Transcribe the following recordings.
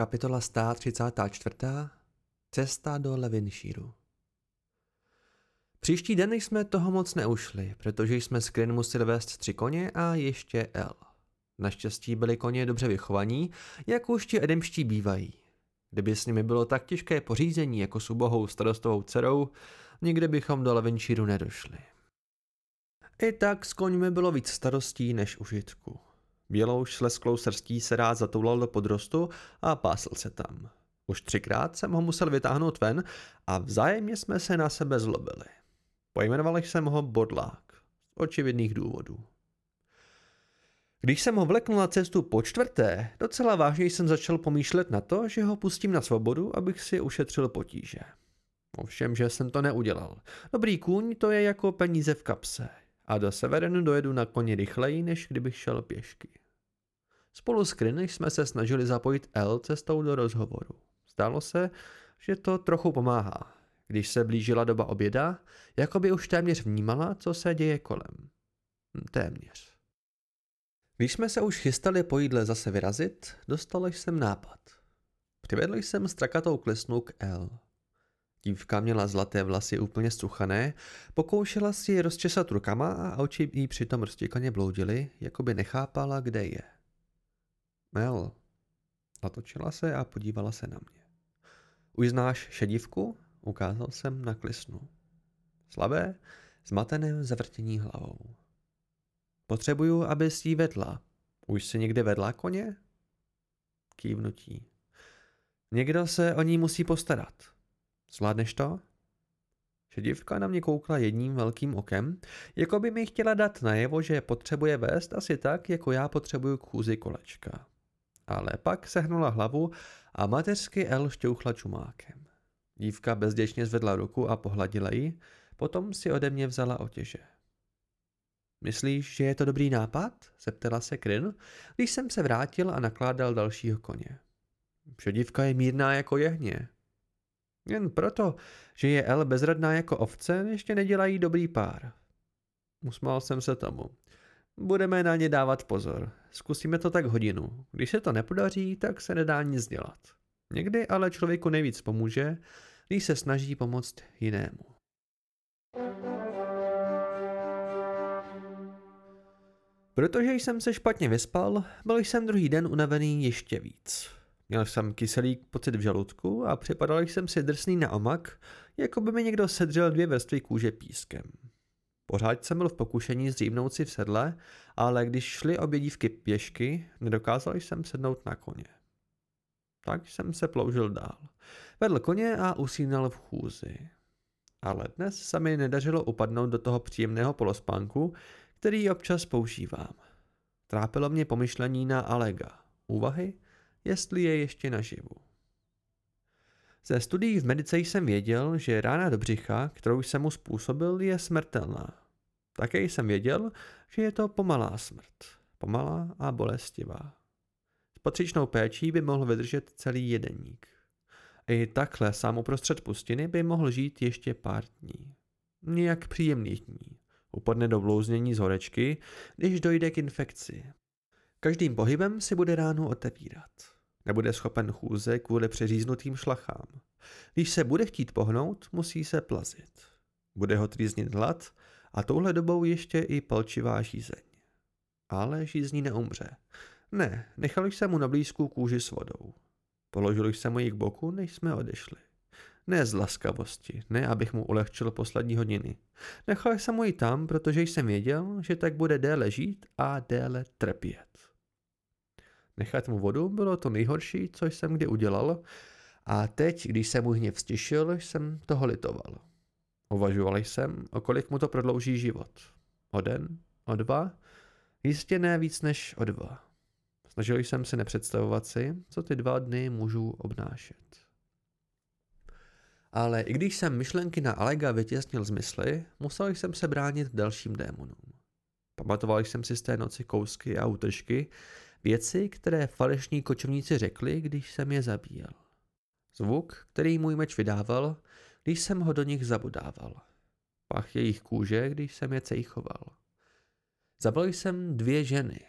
Kapitola 134. Cesta do Levinšíru Příští den jsme toho moc neušli, protože jsme z Kryn museli vést tři koně a ještě L. Naštěstí byli koně dobře vychovaní, jak už ti edemští bývají. Kdyby s nimi bylo tak těžké pořízení jako s ubohou starostovou dcerou, nikdy bychom do Levinšíru nedošli. I tak s koňmi bylo víc starostí než užitku. Bělou šlesklou srstí se rád zatoulal do podrostu a pásl se tam. Už třikrát jsem ho musel vytáhnout ven a vzájemně jsme se na sebe zlobili. Pojmenoval jsem ho Bodlák. Z očividných důvodů. Když jsem ho vlekl na cestu po čtvrté, docela vážně jsem začal pomýšlet na to, že ho pustím na svobodu, abych si ušetřil potíže. Ovšem, že jsem to neudělal. Dobrý kůň to je jako peníze v kapse. A do Severenu dojedu na koni rychleji, než kdybych šel pěšky. Spolu s Kryn jsme se snažili zapojit L cestou do rozhovoru. Zdálo se, že to trochu pomáhá. Když se blížila doba oběda, jako by už téměř vnímala, co se děje kolem. Téměř. Když jsme se už chystali po jídle zase vyrazit, dostal jsem nápad. Přivedl jsem strakatou klesnu k L. Dívka měla zlaté vlasy úplně struchané, pokoušela si je rozčesat rukama a oči jí přitom roztěkaně bloudily, jako by nechápala, kde je. Mel. Natočila se a podívala se na mě. Už znáš šedivku? Ukázal jsem na klisnu. Slabé, zmatené zavrtění hlavou. Potřebuju, aby jí vedla. Už si někde vedla koně? Kývnutí. Někdo se o ní musí postarat. Zvládneš to? Šedivka na mě koukla jedním velkým okem, jako by mi chtěla dát najevo, že potřebuje vést asi tak, jako já potřebuju kůzy kolečka. Ale pak sehnula hlavu a mateřsky El šťouchla čumákem. Dívka bezděčně zvedla ruku a pohladila ji, potom si ode mě vzala otěže. Myslíš, že je to dobrý nápad? zeptala se Kryn, když jsem se vrátil a nakládal dalšího koně. Šedivka je mírná jako jehně. Jen proto, že je El bezradná jako ovce, ještě nedělají dobrý pár. Usmál jsem se tomu. Budeme na ně dávat pozor. Zkusíme to tak hodinu. Když se to nepodaří, tak se nedá nic dělat. Někdy ale člověku nejvíc pomůže, když se snaží pomoct jinému. Protože jsem se špatně vyspal, byl jsem druhý den unavený ještě víc. Měl jsem kyselý pocit v žaludku a připadal jsem si drsný na omak, jako by mi někdo sedřel dvě vrstvy kůže pískem. Pořád jsem byl v pokušení zřímnout si v sedle, ale když šly obě dívky pěšky, nedokázal jsem sednout na koně. Tak jsem se ploužil dál. Vedl koně a usínal v chůzi. Ale dnes se mi nedařilo upadnout do toho příjemného polospánku, který občas používám. Trápilo mě pomyšlení na Alega. Úvahy, jestli je ještě naživu. Ze studií v medice jsem věděl, že rána do břicha, kterou jsem mu způsobil, je smrtelná. Také jsem věděl, že je to pomalá smrt. Pomalá a bolestivá. S patřičnou péčí by mohl vydržet celý jedeník. I takhle sám uprostřed pustiny by mohl žít ještě pár dní. Nějak příjemných dní. Upadne do vlouznění z horečky, když dojde k infekci. Každým pohybem si bude ránu otevírat. Nebude schopen chůze kvůli přeříznutým šlachám. Když se bude chtít pohnout, musí se plazit. Bude ho trýznit hlad a touhle dobou ještě i palčivá žízeň. Ale žízní neumře. Ne, nechal jsem mu na blízkou kůži s vodou. Položil jsem mu ji k boku, než jsme odešli. Ne z laskavosti, ne abych mu ulehčil poslední hodiny. Nechal jsem mu ji tam, protože jsem věděl, že tak bude déle žít a déle trpět. Nechat mu vodu bylo to nejhorší, co jsem kdy udělal a teď, když jsem mu hněv stišil, jsem toho litoval. Uvažoval jsem, o kolik mu to prodlouží život. O den? O dva? Jistě ne víc než o dva. Snažil jsem se nepředstavovat si, co ty dva dny můžu obnášet. Ale i když jsem myšlenky na Alega vytěsnil z mysli, musel jsem se bránit dalším démonům. Pamatoval jsem si z té noci kousky a útržky, Věci, které falešní kočovníci řekli, když jsem je zabíjel. Zvuk, který můj meč vydával, když jsem ho do nich zabudával. Pach jejich kůže, když jsem je cejchoval. Zabil jsem dvě ženy.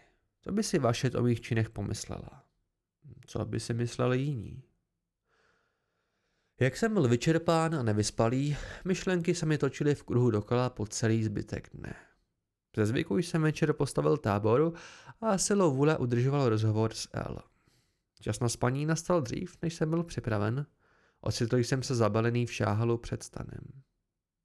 Co by si vaše o mých činech pomyslela? Co by si mysleli jiní? Jak jsem byl vyčerpán a nevyspalý, myšlenky se mi točily v kruhu dokola po celý zbytek dne. Ze zvyku jsem večer postavil táboru a silou vůle udržoval rozhovor s L. Čas na spaní nastal dřív, než jsem byl připraven. Ocitl jsem se zabalený v šáhalu před stanem.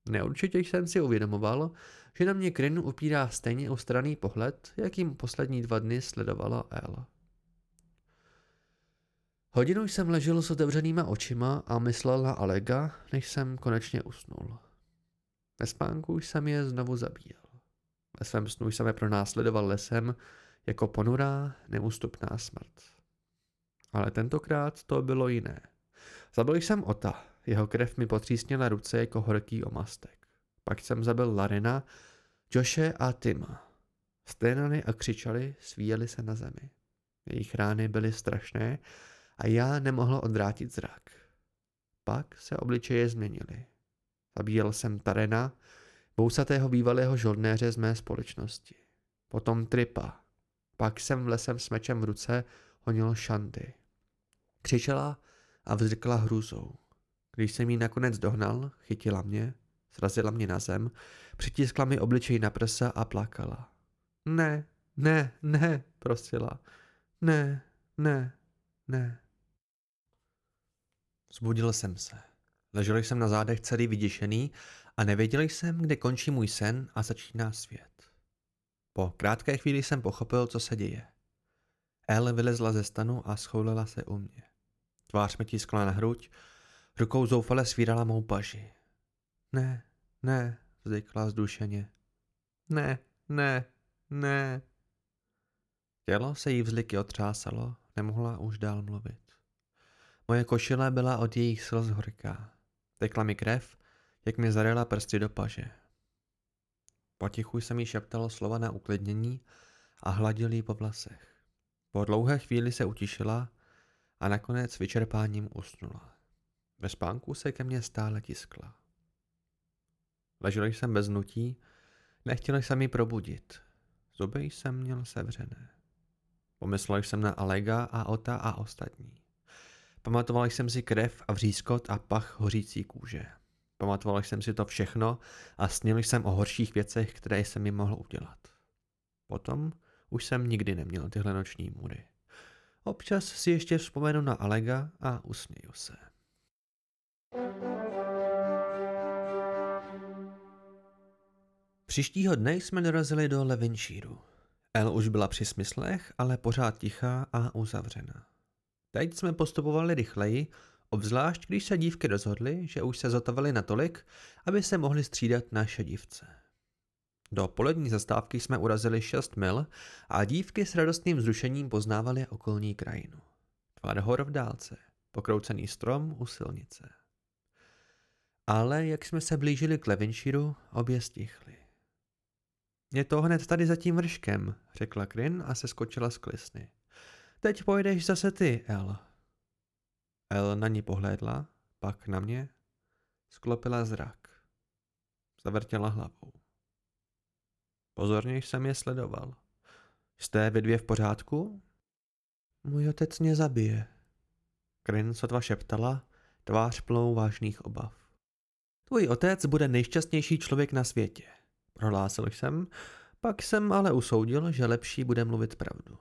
Neurčitě jsem si uvědomoval, že na mě Kryn upírá stejně ustraný pohled, jakým poslední dva dny sledovala L. Hodinu jsem ležel s otevřenýma očima a myslel na Alega, než jsem konečně usnul. Ve spánku jsem je znovu zabíjel. Ve svém snu jsem je pronásledoval lesem jako ponurá, neústupná smrt. Ale tentokrát to bylo jiné. Zabil jsem Ota, jeho krev mi potřísněla ruce jako horký omastek. Pak jsem zabil Larina, Joshe a Tima. Sténali a křičeli, svíjeli se na zemi. Jejich rány byly strašné a já nemohl odvrátit zrak. Pak se obličeje změnily. Zabíjel jsem Tarena, vousatého bývalého žoldnéře z mé společnosti. Potom Tripa. Pak jsem v lesem s mečem v ruce honil Šanty. Křičela a vzrkla hrůzou. Když jsem jí nakonec dohnal, chytila mě, srazila mě na zem, přitiskla mi obličej na prsa a plakala. Ne, ne, ne, prosila. Ne, ne, ne. Zbudil jsem se. Ležel jsem na zádech celý vyděšený a nevěděl jsem, kde končí můj sen a začíná svět. Po krátké chvíli jsem pochopil, co se děje. El vylezla ze stanu a schoulila se u mě. Tvář mi tiskla na hruď, rukou zoufale svírala mou paži. Ne, ne, vzykla zdušeně. Ne, ne, ne. Tělo se jí vzliky otřásalo, nemohla už dál mluvit. Moje košile byla od jejich slz horká. Tekla mi krev, jak mi zarela prsty do paže. Potichu jsem jí šeptal slova na uklidnění a hladil jí po vlasech. Po dlouhé chvíli se utišila a nakonec vyčerpáním usnula. Ve spánku se ke mně stále tiskla. Ležel jsem bez nutí, nechtěl jsem ji probudit. Zuby jsem měl sevřené. Pomyslel jsem na Alega a Ota a ostatní. Pamatoval jsem si krev a vřískot a pach hořící kůže. Pamatoval jsem si to všechno a snil jsem o horších věcech, které jsem mi mohl udělat. Potom už jsem nikdy neměl tyhle noční můry. Občas si ještě vzpomenu na Alega a usměju se. Příštího dne jsme dorazili do Levinšíru. El už byla při smyslech, ale pořád tichá a uzavřená. Teď jsme postupovali rychleji, obzvlášť když se dívky rozhodly, že už se zotavily natolik, aby se mohly střídat naše dívce. Do polední zastávky jsme urazili 6 mil a dívky s radostným vzrušením poznávaly okolní krajinu. Tvar hor v dálce, pokroucený strom u silnice. Ale jak jsme se blížili k Levinshiru, obě stichly. Je to hned tady za tím vrškem, řekla Kryn a se skočila z klisny. Teď pojedeš zase ty, El. El na ní pohlédla, pak na mě, sklopila zrak. Zavrtěla hlavou. Pozorně jsem je sledoval. Jste vy dvě v pořádku? Můj otec mě zabije. Kryn sotva šeptala, tvář plnou vážných obav. Tvůj otec bude nejšťastnější člověk na světě, prohlásil jsem, pak jsem ale usoudil, že lepší bude mluvit pravdu.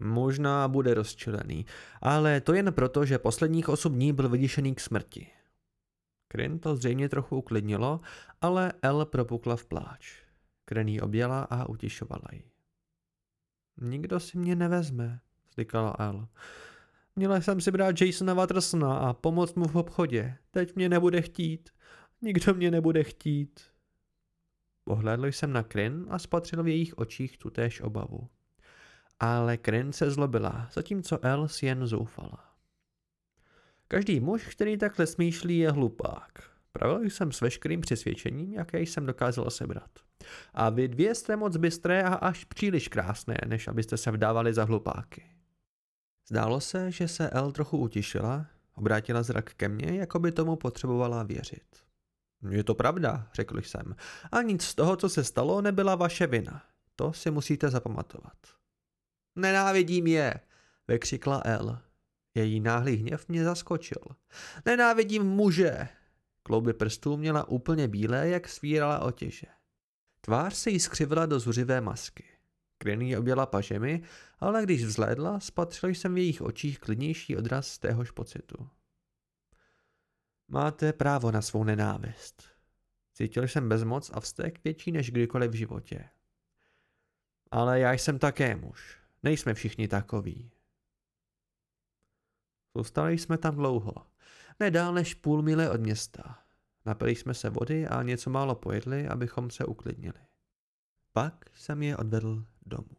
Možná bude rozčilený, ale to jen proto, že posledních osm dní byl vyděšený k smrti. Kryn to zřejmě trochu uklidnilo, ale El propukla v pláč. Kryn ji objela a utišovala ji. Nikdo si mě nevezme, zdykala El. Měla jsem si brát Jasona Watersona a pomoct mu v obchodě. Teď mě nebude chtít. Nikdo mě nebude chtít. Pohlédl jsem na Kryn a spatřil v jejich očích tutéž obavu. Ale Kryn se zlobila, zatímco Els jen zoufala. Každý muž, který takhle smýšlí, je hlupák, Pravil jsem s veškerým přesvědčením, jaké jsem dokázal sebrat. A vy dvě jste moc bystré a až příliš krásné, než abyste se vdávali za hlupáky. Zdálo se, že se El trochu utišila, obrátila zrak ke mně, jako by tomu potřebovala věřit. Je to pravda, řekl jsem. A nic z toho, co se stalo, nebyla vaše vina. To si musíte zapamatovat. Nenávidím je, vykřikla El. Její náhlý hněv mě zaskočil. Nenávidím muže. Klouby prstů měla úplně bílé, jak svírala otěže. Tvář se jí skřivila do zuřivé masky. Kriny objela pažemi, ale když vzlédla, spatřil jsem v jejich očích klidnější odraz z téhož pocitu. Máte právo na svou nenávist. Cítil jsem bezmoc a vztek větší než kdykoliv v životě. Ale já jsem také muž. Nejsme všichni takoví. Zůstali jsme tam dlouho. Nedál než půl mile od města. Napili jsme se vody a něco málo pojedli, abychom se uklidnili. Pak jsem je odvedl domů.